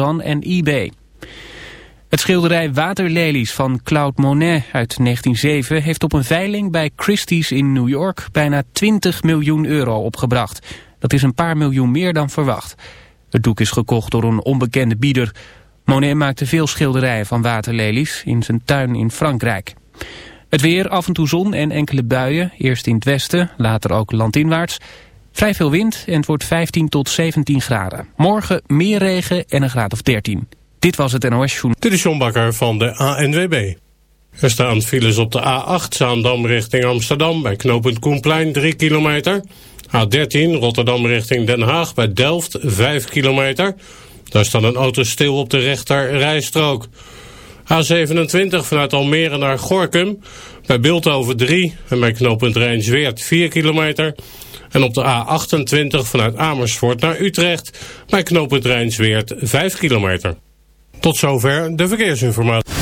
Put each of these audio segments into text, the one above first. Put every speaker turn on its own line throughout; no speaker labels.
En eBay. Het schilderij Waterlelies van Claude Monet uit 1907 heeft op een veiling bij Christie's in New York bijna 20 miljoen euro opgebracht. Dat is een paar miljoen meer dan verwacht. Het doek is gekocht door een onbekende bieder. Monet maakte veel schilderijen van waterlelies in zijn tuin in Frankrijk. Het weer, af en toe zon en enkele buien, eerst in het westen, later ook landinwaarts. Vrij veel wind en het wordt 15 tot 17 graden. Morgen meer regen en een graad of 13. Dit was het NOS Joen.
Dit is John Bakker van de ANWB. Er staan files op de A8 Zaandam richting Amsterdam bij knooppunt Koenplein 3 kilometer. A13 Rotterdam richting Den Haag bij Delft 5 kilometer. Daar staat een auto stil op de rechter rijstrook. A27 vanuit Almere naar Gorkum bij Beeldhoven 3 en bij knooppunt Rijnsweert 4 kilometer. En op de A28 vanuit Amersfoort naar Utrecht bij knooppunt Rijnsweert 5 kilometer. Tot zover de verkeersinformatie.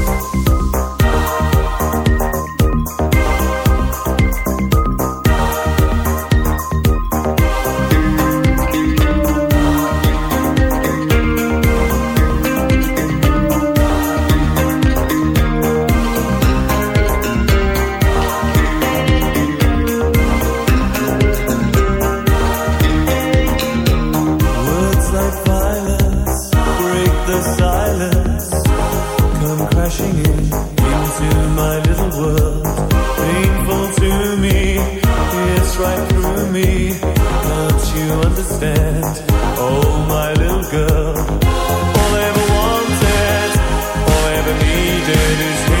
Needed is here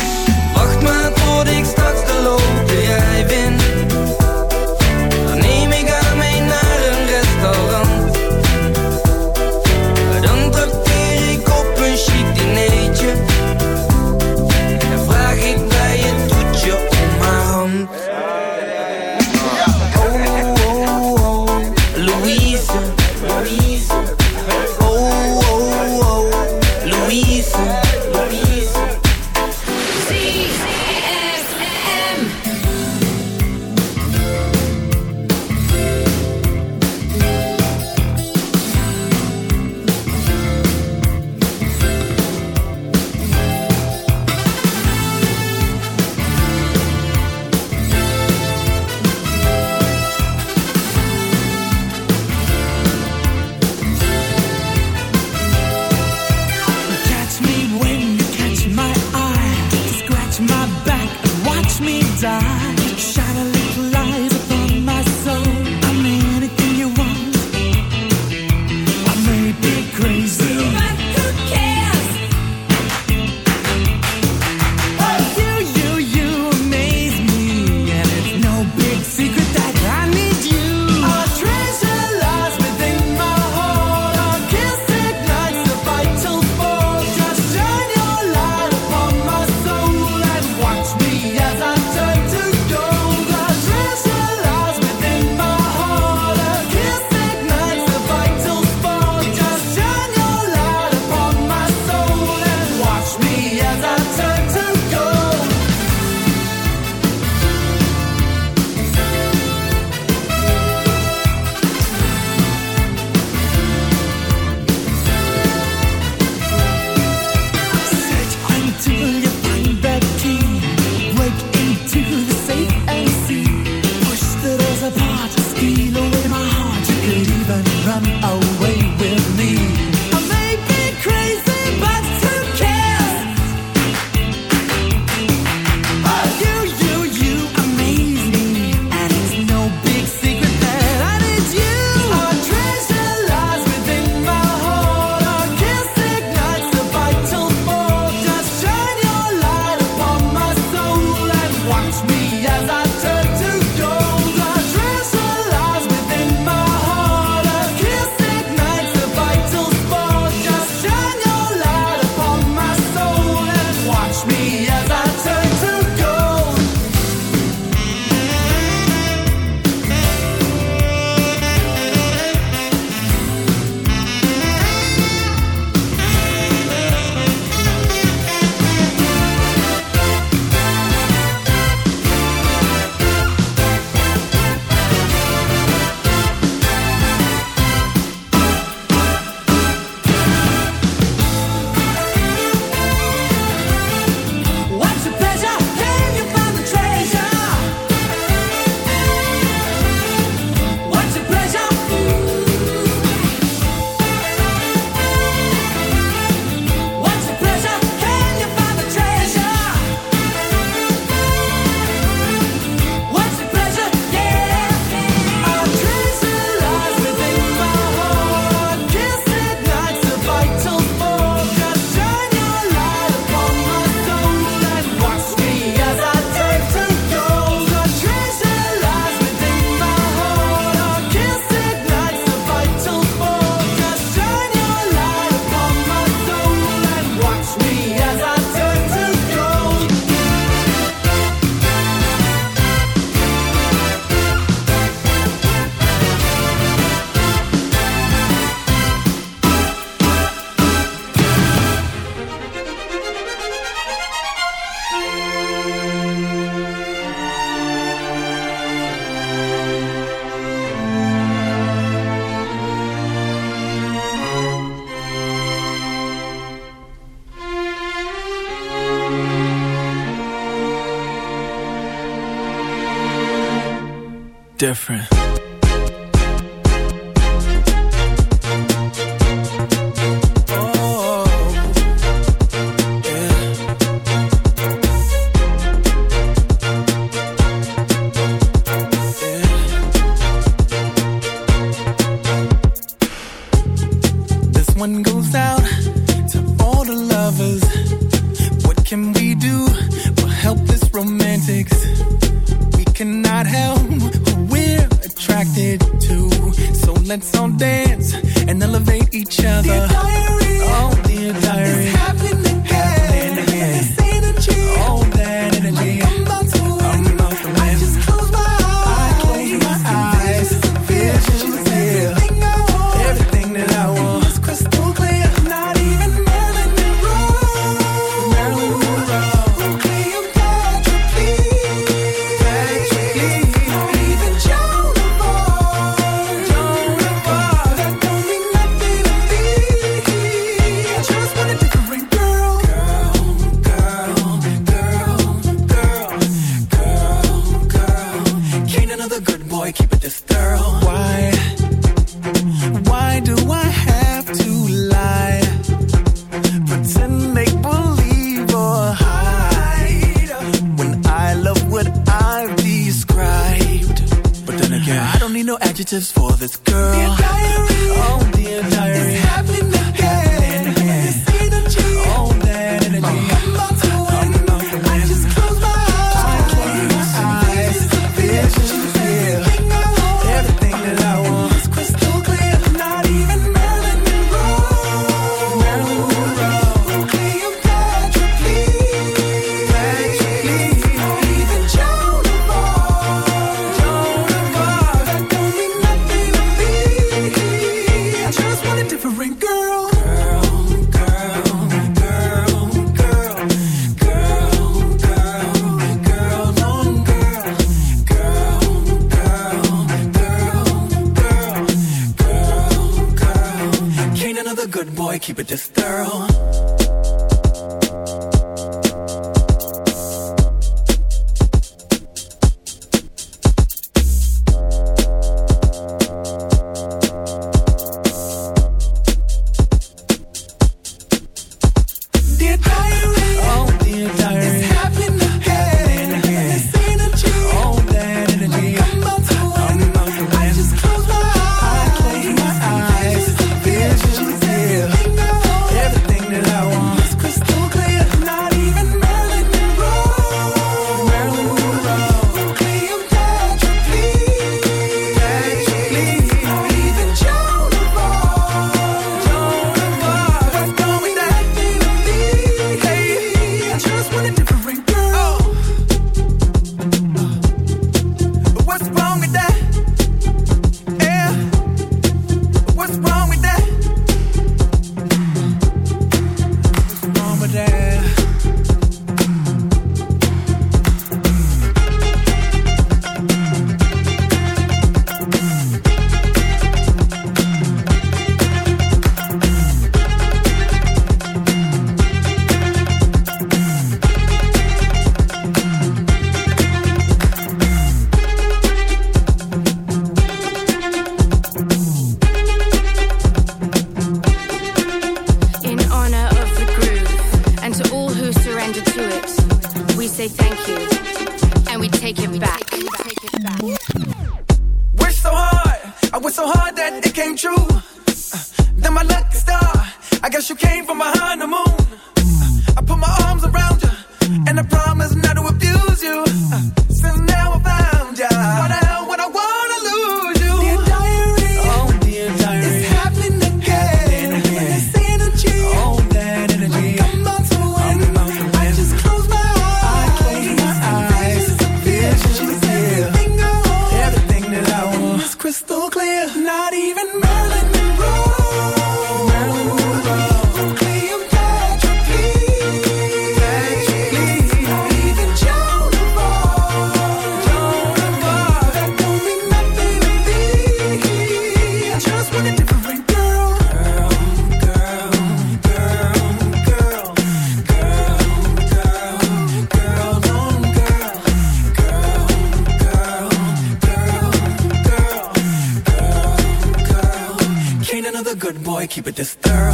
Boy, keep it thorough.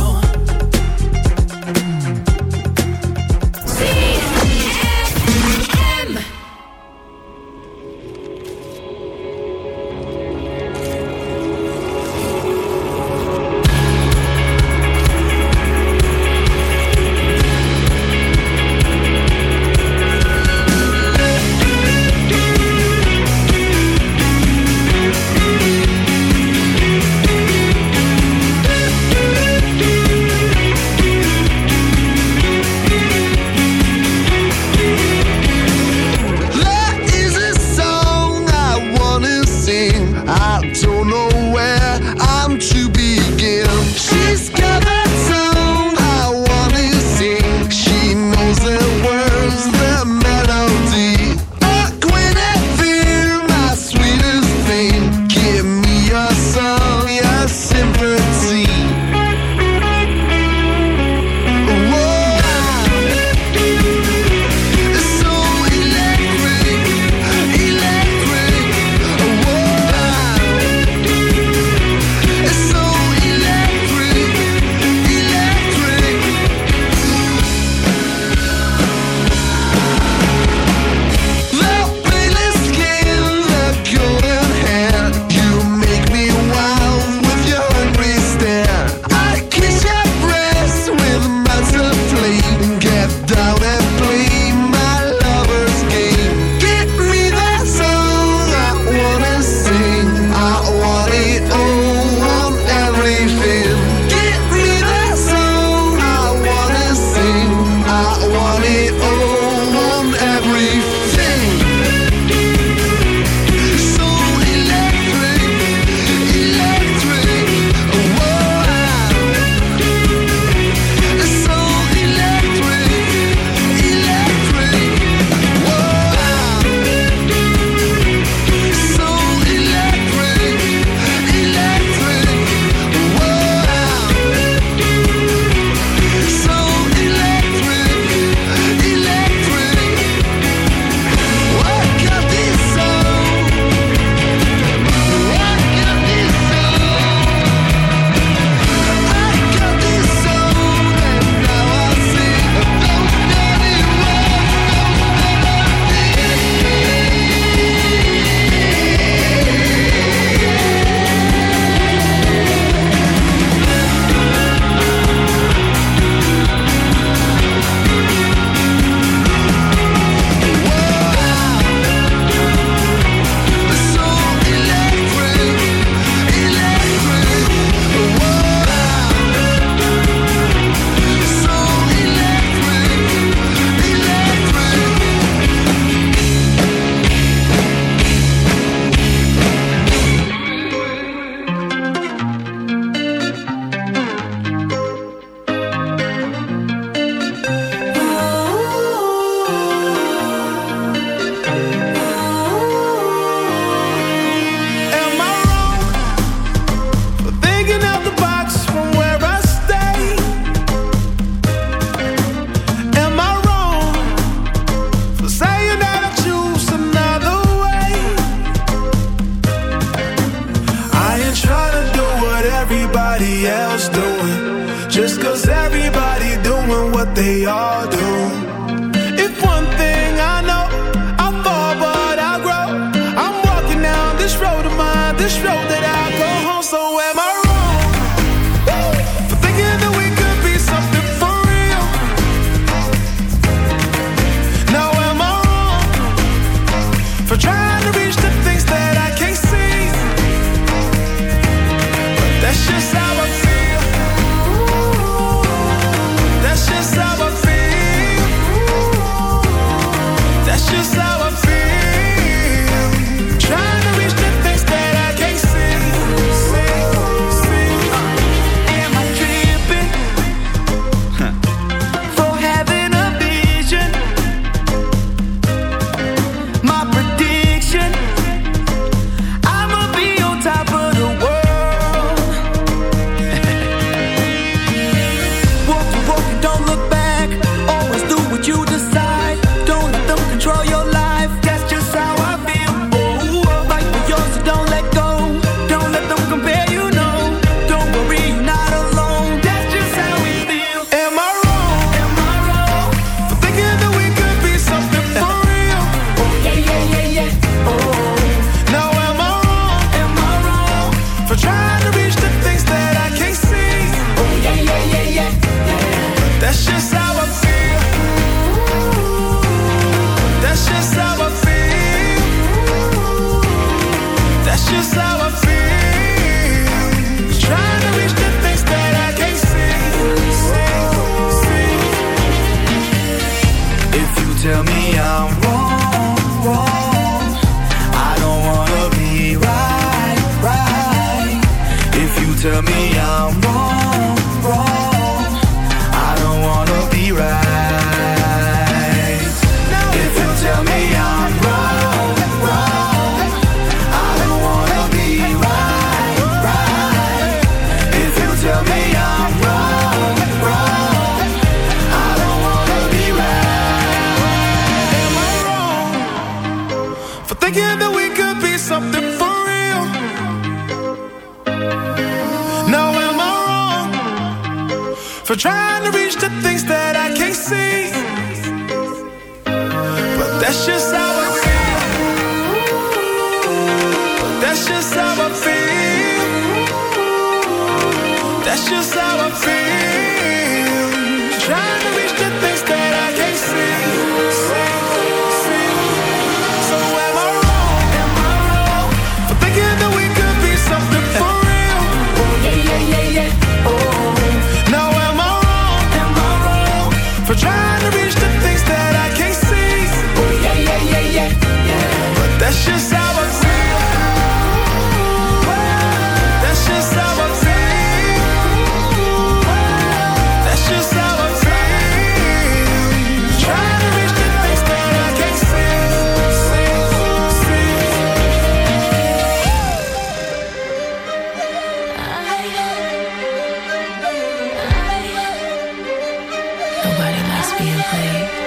Feeling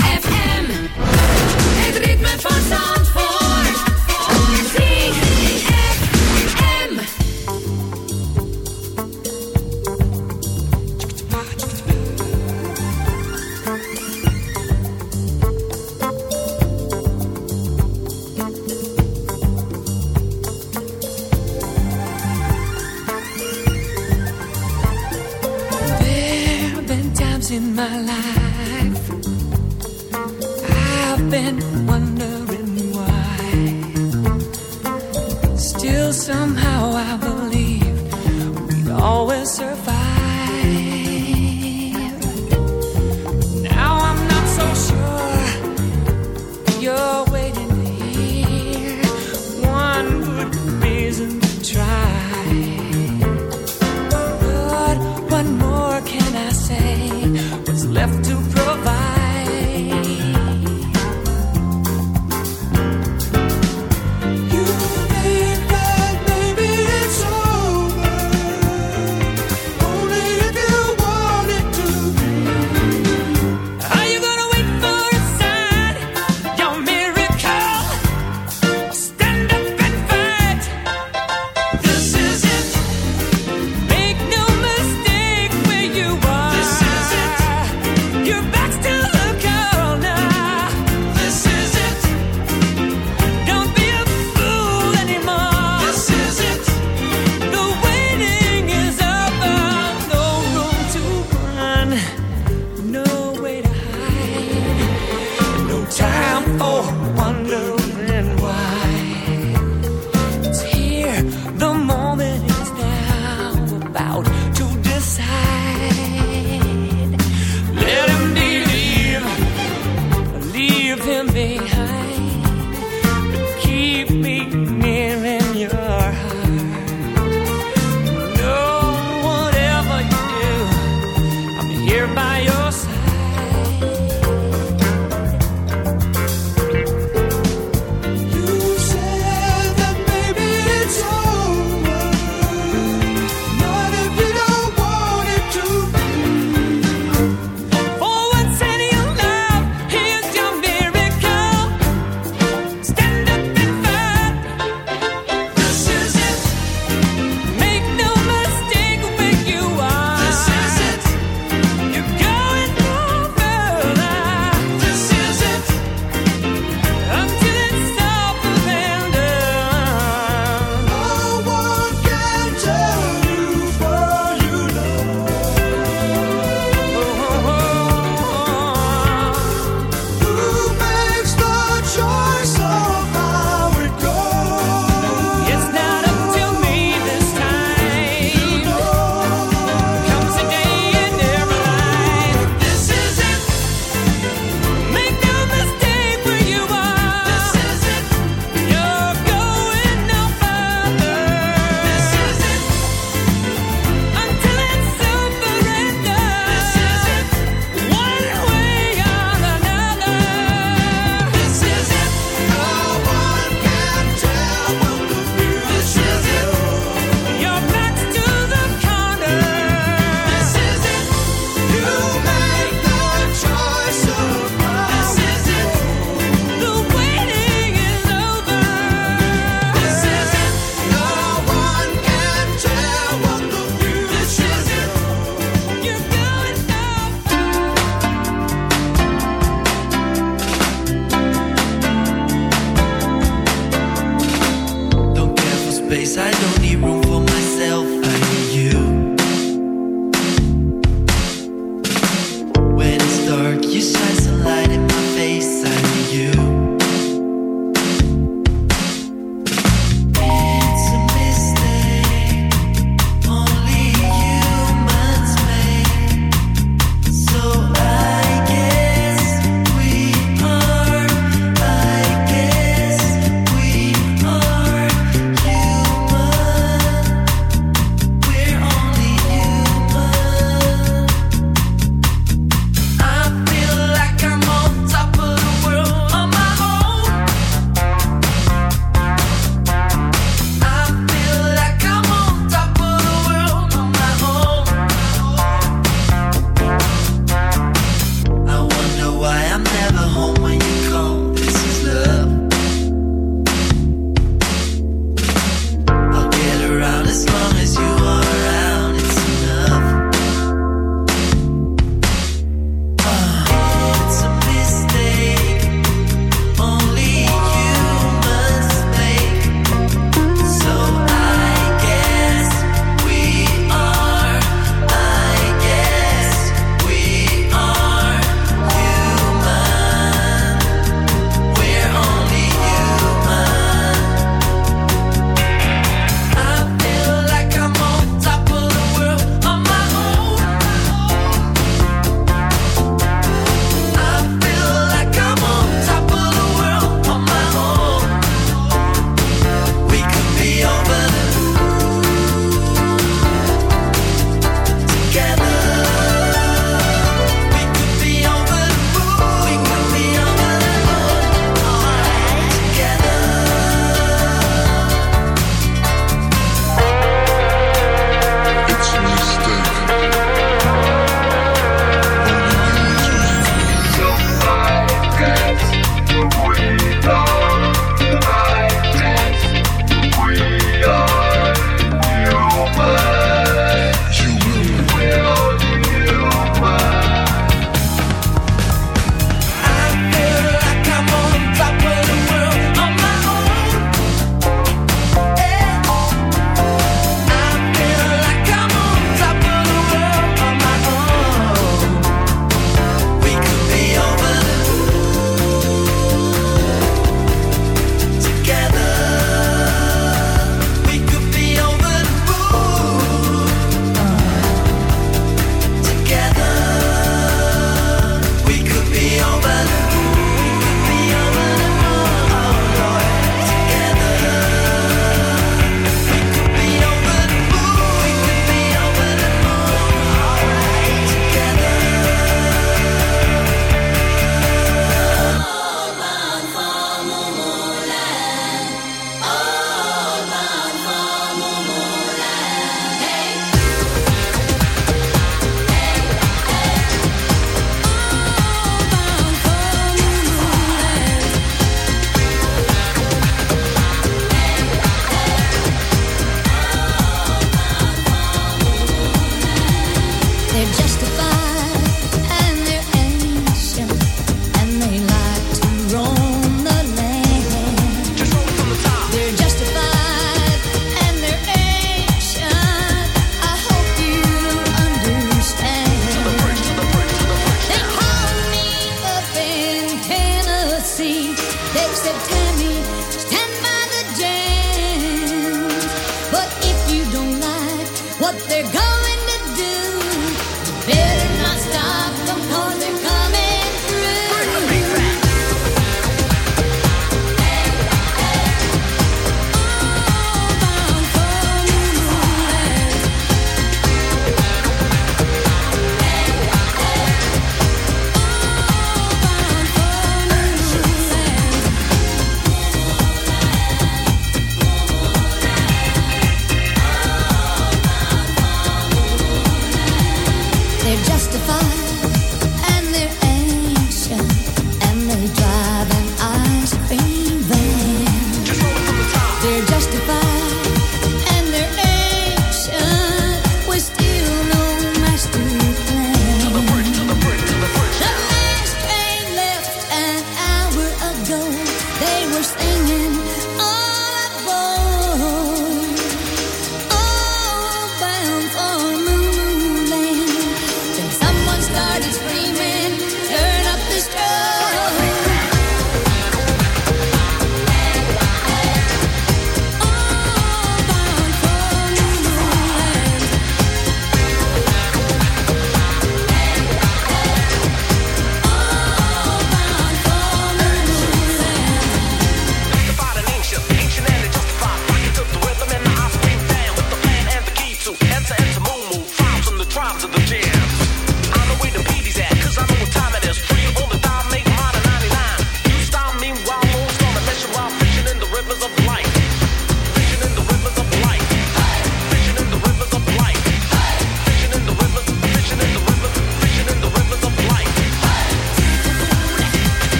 I don't
need room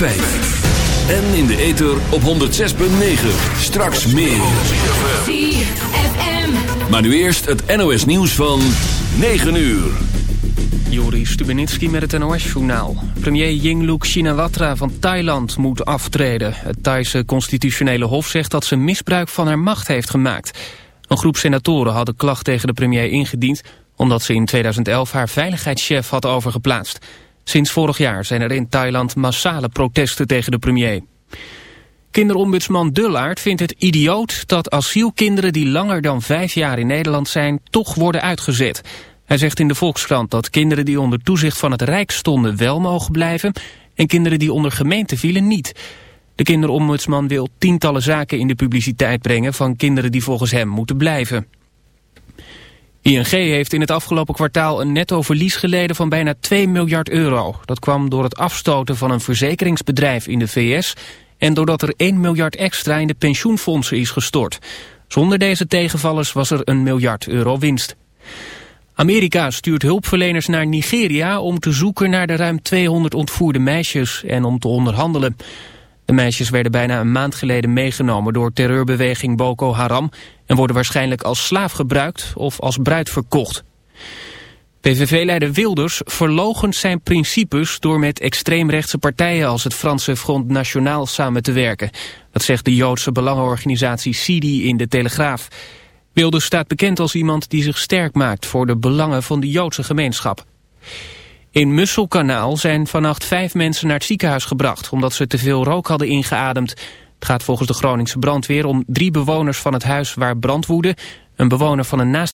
En in de ether op 106.9. Straks meer. Maar nu eerst het NOS nieuws van 9 uur.
Joris Stubenitski met het NOS-journaal. Premier Yingluck Shinawatra van Thailand moet aftreden. Het Thaise constitutionele hof zegt dat ze misbruik van haar macht heeft gemaakt. Een groep senatoren hadden klacht tegen de premier ingediend... omdat ze in 2011 haar veiligheidschef had overgeplaatst. Sinds vorig jaar zijn er in Thailand massale protesten tegen de premier. Kinderombudsman Dullaert vindt het idioot dat asielkinderen die langer dan vijf jaar in Nederland zijn toch worden uitgezet. Hij zegt in de Volkskrant dat kinderen die onder toezicht van het Rijk stonden wel mogen blijven en kinderen die onder gemeente vielen niet. De kinderombudsman wil tientallen zaken in de publiciteit brengen van kinderen die volgens hem moeten blijven. ING heeft in het afgelopen kwartaal een netto verlies geleden van bijna 2 miljard euro. Dat kwam door het afstoten van een verzekeringsbedrijf in de VS... en doordat er 1 miljard extra in de pensioenfondsen is gestort. Zonder deze tegenvallers was er een miljard euro winst. Amerika stuurt hulpverleners naar Nigeria om te zoeken naar de ruim 200 ontvoerde meisjes en om te onderhandelen. De meisjes werden bijna een maand geleden meegenomen door terreurbeweging Boko Haram en worden waarschijnlijk als slaaf gebruikt of als bruid verkocht. PVV-leider Wilders verloochent zijn principes door met extreemrechtse partijen als het Franse Front National samen te werken. Dat zegt de Joodse belangenorganisatie Sidi in de Telegraaf. Wilders staat bekend als iemand die zich sterk maakt voor de belangen van de Joodse gemeenschap. In Musselkanaal zijn vannacht vijf mensen naar het ziekenhuis gebracht... omdat ze te veel rook hadden ingeademd. Het gaat volgens de Groningse brandweer om drie bewoners van het huis waar brand woedde... een bewoner van een naast